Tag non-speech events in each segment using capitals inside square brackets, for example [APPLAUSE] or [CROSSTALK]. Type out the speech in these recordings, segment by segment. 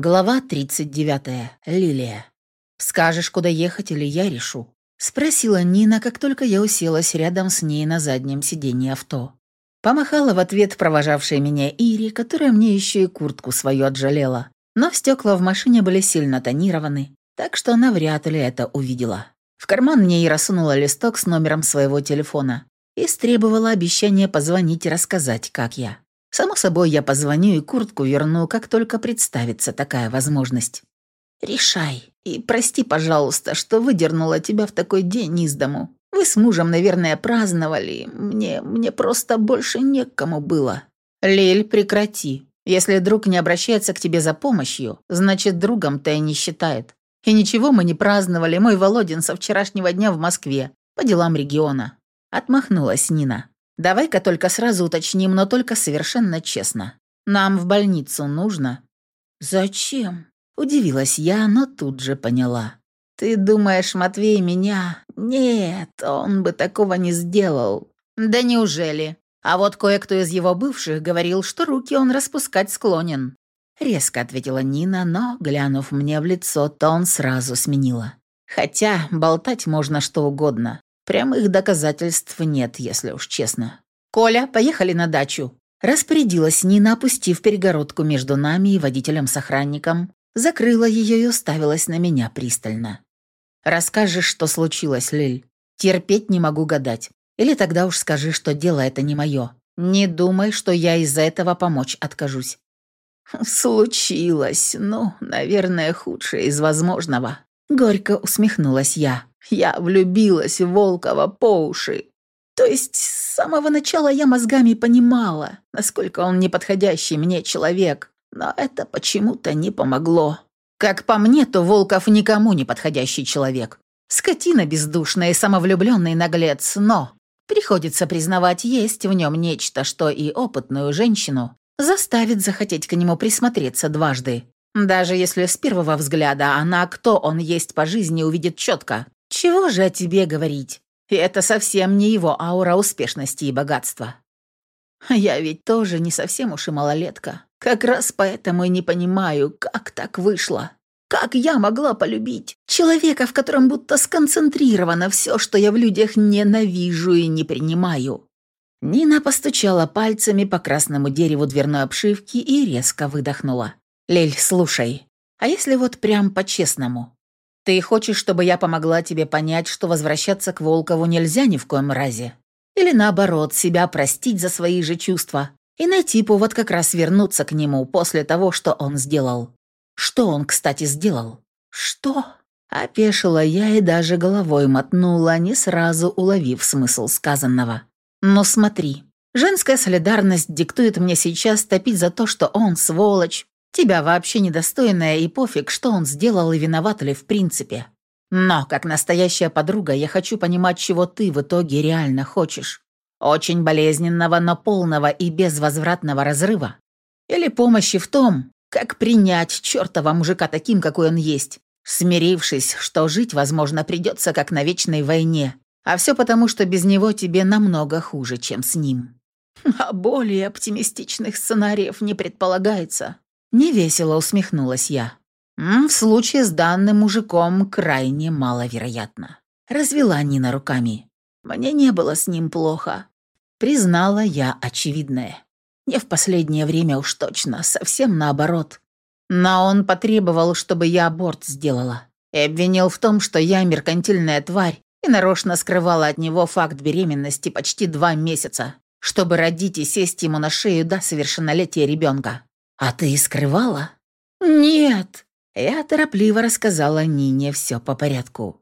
Глава 39. Лилия. «Скажешь, куда ехать, или я решу?» Спросила Нина, как только я уселась рядом с ней на заднем сиденье авто. Помахала в ответ провожавшая меня Ири, которая мне еще и куртку свою отжалела. Но стекла в машине были сильно тонированы, так что она вряд ли это увидела. В карман мне Ира сунула листок с номером своего телефона и стребовала обещание позвонить и рассказать, как я. Само собой, я позвоню и куртку верну, как только представится такая возможность. Решай. И прости, пожалуйста, что выдернула тебя в такой день из дому. Вы с мужем, наверное, праздновали. Мне, мне просто больше некому было. Лель, прекрати. Если друг не обращается к тебе за помощью, значит, другом-то и не считает. И ничего мы не праздновали, мой Володин со вчерашнего дня в Москве, по делам региона. Отмахнулась Нина. Давай-ка только сразу уточним, но только совершенно честно. Нам в больницу нужно?» «Зачем?» – удивилась я, но тут же поняла. «Ты думаешь, Матвей меня? Нет, он бы такого не сделал». «Да неужели? А вот кое-кто из его бывших говорил, что руки он распускать склонен». Резко ответила Нина, но, глянув мне в лицо, то он сразу сменила. Хотя болтать можно что угодно. Прямых доказательств нет, если уж честно. «Коля, поехали на дачу!» Распорядилась Нина, опустив перегородку между нами и водителем с охранником, закрыла ее и уставилась на меня пристально. «Расскажешь, что случилось, Лиль. Терпеть не могу гадать. Или тогда уж скажи, что дело это не мое. Не думай, что я из-за этого помочь откажусь». «Случилось. Ну, наверное, худшее из возможного». Горько усмехнулась я. Я влюбилась в Волкова по уши. То есть с самого начала я мозгами понимала, насколько он неподходящий мне человек, но это почему-то не помогло. Как по мне, то Волков никому не подходящий человек. Скотина бездушная и самовлюбленный наглец, но приходится признавать, есть в нем нечто, что и опытную женщину заставит захотеть к нему присмотреться дважды. Даже если с первого взгляда она, кто он есть по жизни, увидит четко, чего же о тебе говорить? Это совсем не его аура успешности и богатства. Я ведь тоже не совсем уж и малолетка. Как раз поэтому и не понимаю, как так вышло. Как я могла полюбить человека, в котором будто сконцентрировано все, что я в людях ненавижу и не принимаю? Нина постучала пальцами по красному дереву дверной обшивки и резко выдохнула. «Лель, слушай, а если вот прям по-честному? Ты хочешь, чтобы я помогла тебе понять, что возвращаться к Волкову нельзя ни в коем разе? Или наоборот, себя простить за свои же чувства и найти повод как раз вернуться к нему после того, что он сделал? Что он, кстати, сделал? Что? Опешила я и даже головой мотнула, не сразу уловив смысл сказанного. Но смотри, женская солидарность диктует мне сейчас топить за то, что он, сволочь, Тебя вообще недостойная и пофиг, что он сделал и виноват ли в принципе. Но, как настоящая подруга, я хочу понимать, чего ты в итоге реально хочешь. Очень болезненного, но полного и безвозвратного разрыва. Или помощи в том, как принять чертова мужика таким, какой он есть, смирившись, что жить, возможно, придется как на вечной войне. А все потому, что без него тебе намного хуже, чем с ним. [LAUGHS] А более оптимистичных сценариев не предполагается. Невесело усмехнулась я. «В случае с данным мужиком крайне маловероятно». Развела Нина руками. «Мне не было с ним плохо». Признала я очевидное. Не в последнее время уж точно, совсем наоборот. Но он потребовал, чтобы я аборт сделала. И обвинил в том, что я меркантильная тварь и нарочно скрывала от него факт беременности почти два месяца, чтобы родить и сесть ему на шею до совершеннолетия ребенка. «А ты скрывала?» «Нет». Я торопливо рассказала Нине все по порядку.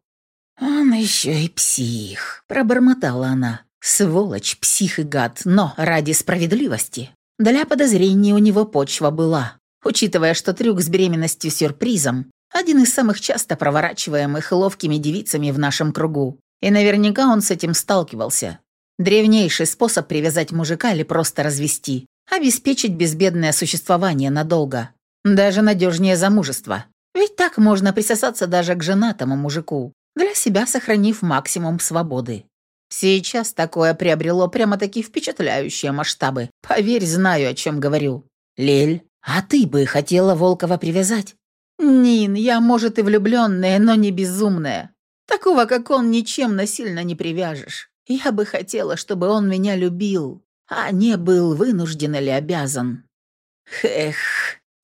«Он еще и псих», — пробормотала она. «Сволочь, псих и гад, но ради справедливости. Для подозрений у него почва была. Учитывая, что трюк с беременностью сюрпризом – один из самых часто проворачиваемых ловкими девицами в нашем кругу. И наверняка он с этим сталкивался. Древнейший способ привязать мужика или просто развести обеспечить безбедное существование надолго. Даже надежнее замужества. Ведь так можно присосаться даже к женатому мужику, для себя сохранив максимум свободы. Сейчас такое приобрело прямо-таки впечатляющие масштабы. Поверь, знаю, о чем говорю. Лель, А ты бы хотела Волкова привязать? Нин, я, может, и влюбленная, но не безумная. Такого, как он, ничем насильно не привяжешь. Я бы хотела, чтобы он меня любил, а не был вынужден или обязан. Эх,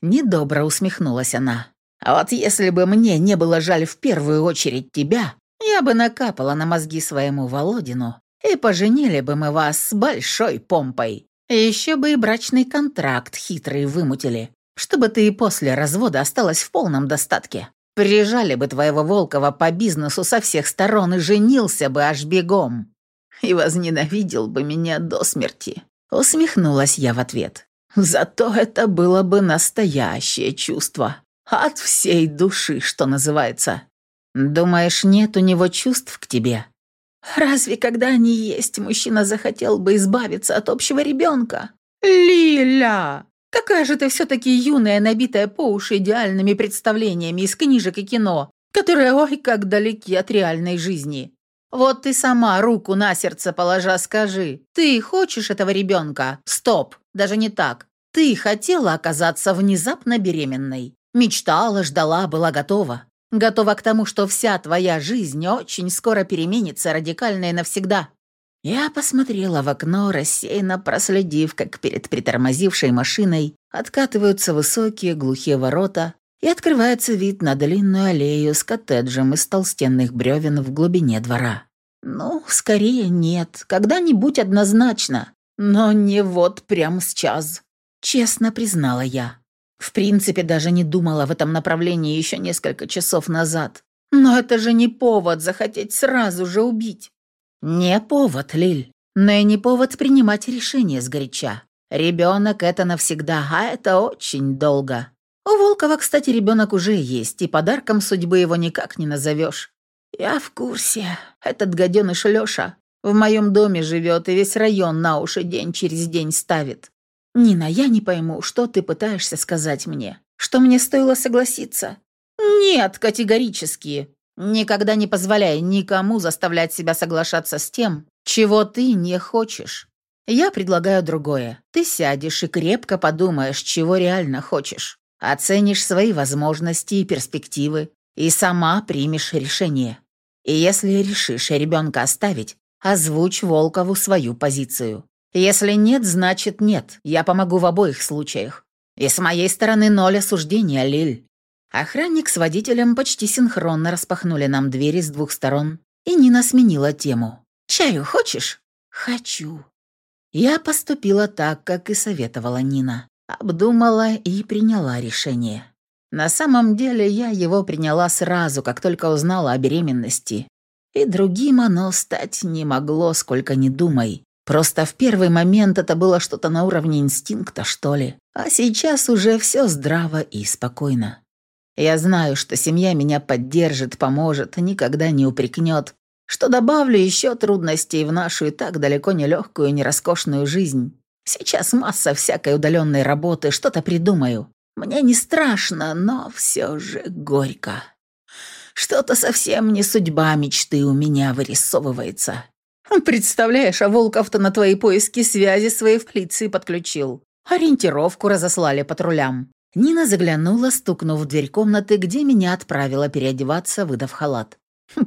недобро усмехнулась она. А вот если бы мне не было жаль в первую очередь тебя, я бы накапала на мозги своему Володину, и поженили бы мы вас с большой помпой. Еще бы и брачный контракт хитрый вымутили, чтобы ты и после развода осталась в полном достатке. Прижали бы твоего Волкова по бизнесу со всех сторон и женился бы аж бегом. И возненавидел бы меня до смерти. Усмехнулась я в ответ. Зато это было бы настоящее чувство. От всей души, что называется. Думаешь, нет у него чувств к тебе? Разве когда они есть, мужчина захотел бы избавиться от общего ребенка? Лиля! Какая же ты все-таки юная, набитая по уши идеальными представлениями из книжек и кино, которые, ой, как далеки от реальной жизни. Вот ты сама руку на сердце положа скажи, ты хочешь этого ребенка? Стоп, даже не так. Ты хотела оказаться внезапно беременной. Мечтала, ждала, была готова. Готова к тому, что вся твоя жизнь очень скоро переменится радикально и навсегда. Я посмотрела в окно, рассеянно проследив, как перед притормозившей машиной откатываются высокие глухие ворота и открывается вид на длинную аллею с коттеджем из толстенных бревен в глубине двора. Ну, скорее нет, когда-нибудь однозначно, но не вот прямо сейчас, честно признала я. В принципе, даже не думала в этом направлении еще несколько часов назад. Но это же не повод захотеть сразу же убить. Не повод, Лиль, но и не повод принимать решение сгоряча. Ребенок это навсегда, а это очень долго. У Волкова, кстати, ребенок уже есть, и подарком судьбы его никак не назовешь. Я в курсе. Этот гаденыш Леша в моем доме живет и весь район на уши день через день ставит. «Нина, я не пойму, что ты пытаешься сказать мне? Что мне стоило согласиться?» «Нет, категорически. Никогда не позволяй никому заставлять себя соглашаться с тем, чего ты не хочешь. Я предлагаю другое. Ты сядешь и крепко подумаешь, чего реально хочешь. Оценишь свои возможности и перспективы и сама примешь решение. И если решишь ребенка оставить, озвучь Волкову свою позицию. Если нет, значит нет. Я помогу в обоих случаях. И с моей стороны ноль осуждения, Лиль. Охранник с водителем почти синхронно распахнули нам двери с двух сторон, и Нина сменила тему. «Чаю хочешь?» «Хочу». Я поступила так, как и советовала Нина. Обдумала и приняла решение. На самом деле я его приняла сразу, как только узнала о беременности. И другим оно стать не могло, сколько ни думай. Просто в первый момент это было что-то на уровне инстинкта, что ли. А сейчас уже все здраво и спокойно. Я знаю, что семья меня поддержит, поможет, никогда не упрекнет, что добавлю еще трудностей в нашу и так далеко не легкую и не роскошную жизнь. Сейчас масса всякой удаленной работы, что-то придумаю. Мне не страшно, но все же горько. Что-то совсем не судьба мечты у меня вырисовывается. Представляешь, а Волков-то на твои поиски связи своей в полиции подключил. Ориентировку разослали патрулям. Нина заглянула, стукнув в дверь комнаты, где меня отправила переодеваться, выдав халат.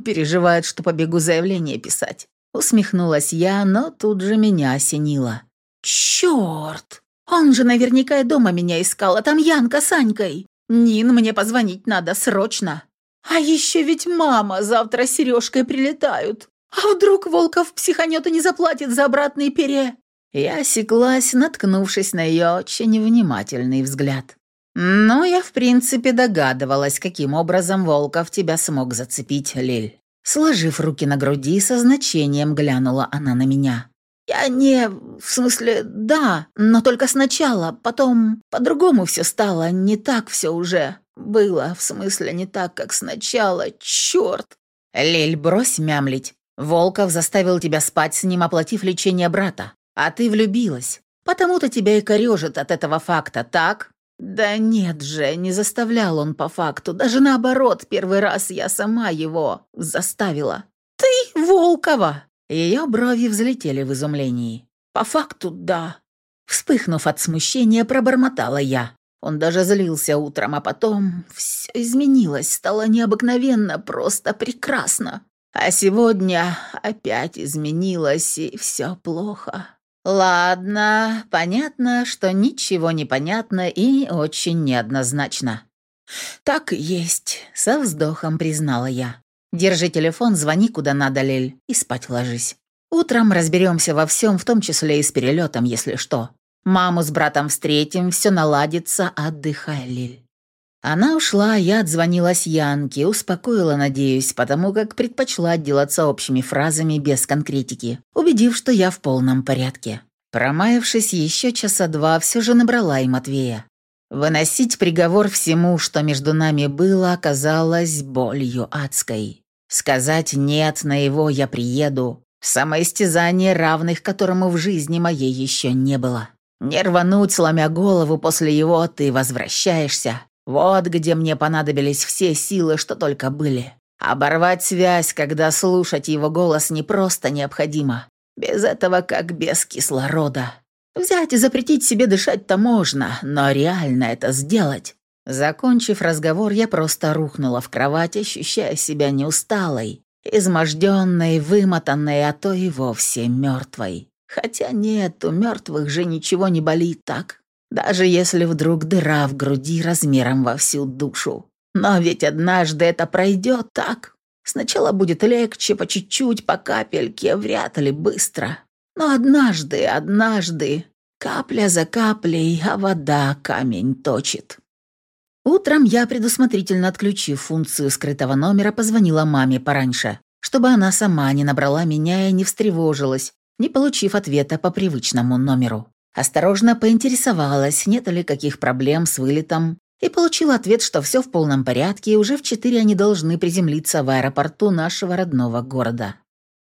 Переживает, что побегу заявление писать. Усмехнулась я, но тут же меня осенило. Черт! Он же наверняка и дома меня искал, а там Янка с Анькой. Нин, мне позвонить надо срочно. А еще ведь мама завтра с Сережкой прилетают. А вдруг Волков психанет и не заплатит за обратный пере? Я осеклась, наткнувшись на ее очень внимательный взгляд. Но я, в принципе, догадывалась, каким образом Волков тебя смог зацепить, Лиль. Сложив руки на груди, со значением глянула она на меня. «Я не... В смысле, да, но только сначала, потом по-другому все стало, не так все уже было, в смысле, не так, как сначала, черт!» «Лиль, брось мямлить. Волков заставил тебя спать с ним, оплатив лечение брата. А ты влюбилась. Потому-то тебя и корежит от этого факта, так? Да нет же, не заставлял он по факту. Даже наоборот, первый раз я сама его заставила. Ты Волкова! Ее брови взлетели в изумлении. По факту, да. Вспыхнув от смущения, пробормотала я. Он даже злился утром, а потом все изменилось, стало необыкновенно, просто прекрасно. А сегодня опять изменилось, и все плохо. Ладно, понятно, что ничего не понятно и очень неоднозначно. Так и есть, со вздохом признала я. Держи телефон, звони куда надо, Лель, и спать ложись. Утром разберемся во всем, в том числе и с перелетом, если что. Маму с братом встретим, все наладится, отдыхай, Лиль». Она ушла, я отзвонилась Янке, успокоила, надеюсь, потому как предпочла отделаться общими фразами без конкретики, убедив, что я в полном порядке. Промаявшись еще часа два, все же набрала и Матвея. Выносить приговор всему, что между нами было, оказалось болью адской. Сказать «нет» на его «я приеду» — самоистязание, равных которому в жизни моей еще не было. Не рвануть, сломя голову после его «ты возвращаешься». Вот где мне понадобились все силы, что только были. Оборвать связь, когда слушать его голос не просто необходимо. Без этого как без кислорода. Взять и запретить себе дышать-то можно, но реально это сделать. Закончив разговор, я просто рухнула в кровать, ощущая себя неусталой, изможденной, вымотанной, а то и вовсе мертвой. Хотя нет, у мертвых же ничего не болит так. Даже если вдруг дыра в груди размером во всю душу. Но ведь однажды это пройдет так. Сначала будет легче, по чуть-чуть, по капельке, вряд ли быстро. Но однажды, однажды, капля за каплей, а вода камень точит. Утром я, предусмотрительно отключив функцию скрытого номера, позвонила маме пораньше, чтобы она сама не набрала меня и не встревожилась, не получив ответа по привычному номеру. Осторожно поинтересовалась, нет ли каких проблем с вылетом, и получила ответ, что все в полном порядке, и уже в четыре они должны приземлиться в аэропорту нашего родного города.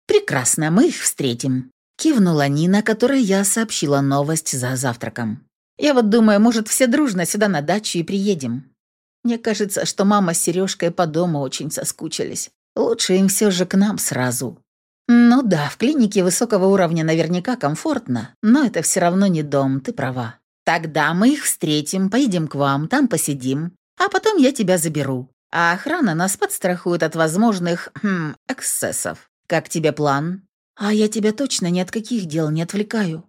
«Прекрасно, мы их встретим», — кивнула Нина, которой я сообщила новость за завтраком. «Я вот думаю, может, все дружно сюда на дачу и приедем. Мне кажется, что мама с Сережкой по дому очень соскучились. Лучше им все же к нам сразу». «Ну да, в клинике высокого уровня наверняка комфортно, но это все равно не дом, ты права. Тогда мы их встретим, поедем к вам, там посидим, а потом я тебя заберу. А охрана нас подстрахует от возможных хм, эксцессов. Как тебе план? А я тебя точно ни от каких дел не отвлекаю.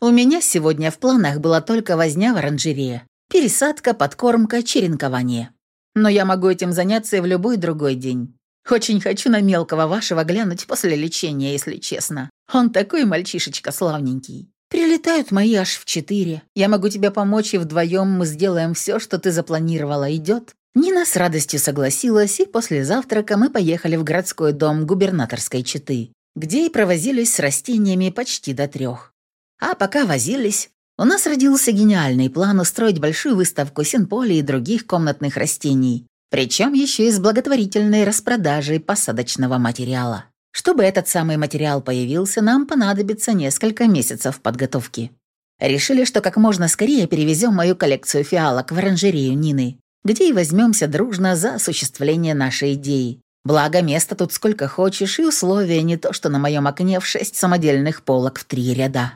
У меня сегодня в планах была только возня в оранжерее, пересадка, подкормка, черенкование. Но я могу этим заняться и в любой другой день. Очень хочу на мелкого вашего глянуть после лечения, если честно. Он такой мальчишечка славненький. Прилетают мои аж в четыре. Я могу тебе помочь, и вдвоем мы сделаем все, что ты запланировала. Идет?» Нина с радостью согласилась, и после завтрака мы поехали в городской дом губернаторской четы, где и провозились с растениями почти до трех. А пока возились, у нас родился гениальный план устроить большую выставку синполи и других комнатных растений, причем еще и с благотворительной распродажей посадочного материала. Чтобы этот самый материал появился, нам понадобится несколько месяцев подготовки. Решили, что как можно скорее перевезем мою коллекцию фиалок в оранжерею Нины, где и возьмемся дружно за осуществление нашей идеи. Благо, места тут сколько хочешь, и условия не то, что на моем окне в шесть самодельных полок в три ряда.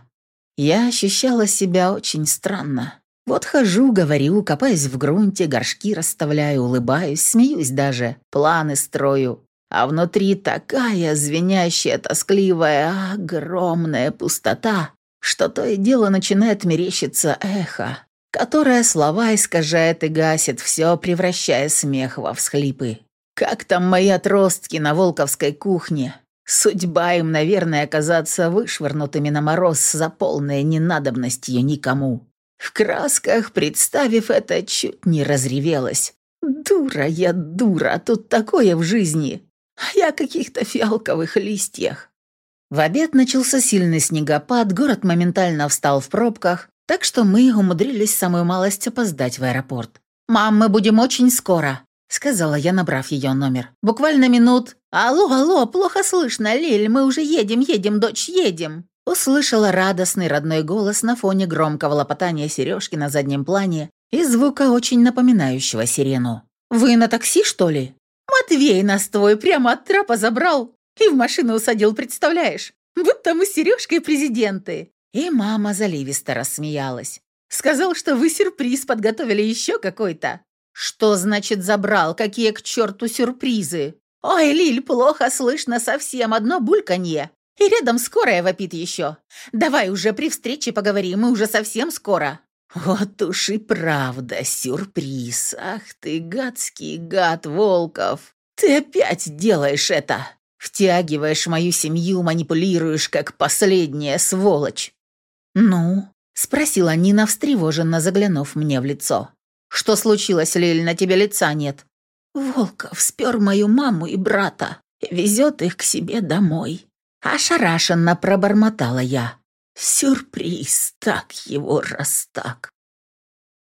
Я ощущала себя очень странно. Вот хожу, говорю, копаюсь в грунте, горшки расставляю, улыбаюсь, смеюсь даже, планы строю. А внутри такая звенящая, тоскливая, огромная пустота, что то и дело начинает мерещиться эхо, которое слова искажает и гасит все, превращая смех во всхлипы. Как там мои отростки на Волковской кухне? Судьба им, наверное, оказаться вышвырнутыми на мороз за полной ненадобностью никому. В красках, представив это, чуть не разревелась. Дура я, дура, тут такое в жизни. А я о каких-то фиалковых листьях. В обед начался сильный снегопад, город моментально встал в пробках, так что мы умудрились самую малость опоздать в аэропорт. «Мам, мы будем очень скоро», — сказала я, набрав ее номер. «Буквально минут...» «Алло, алло, плохо слышно, Лиль, мы уже едем, едем, дочь, едем!» Услышала радостный родной голос на фоне громкого лопотания сережки на заднем плане и звука, очень напоминающего сирену. «Вы на такси, что ли?» «Матвей нас твой прямо от трапа забрал и в машину усадил, представляешь? Будто мы с Сережкой президенты!» И мама заливисто рассмеялась. Сказал, что вы сюрприз подготовили еще какой-то. Что значит забрал? Какие к черту сюрпризы? Ой, Лиль, плохо слышно совсем, одно бульканье. И рядом скорая вопит еще. Давай уже при встрече поговорим, мы уже совсем скоро. Вот уж и правда сюрприз. Ах ты, гадский гад, Волков. Ты опять делаешь это. Втягиваешь мою семью, манипулируешь, как последняя сволочь. Ну, Спросила Нина, встревоженно заглянув мне в лицо. «Что случилось, Лиль, на тебе лица нет?» «Волков спер мою маму и брата везет их к себе домой». Ошарашенно пробормотала я. «Сюрприз, так его раз так».